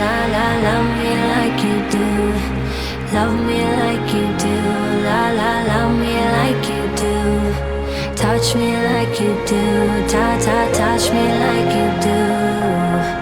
la la love me like you do. Love me like you do. La la love me like you do. Touch me like you do. Ta ta touch me like you do.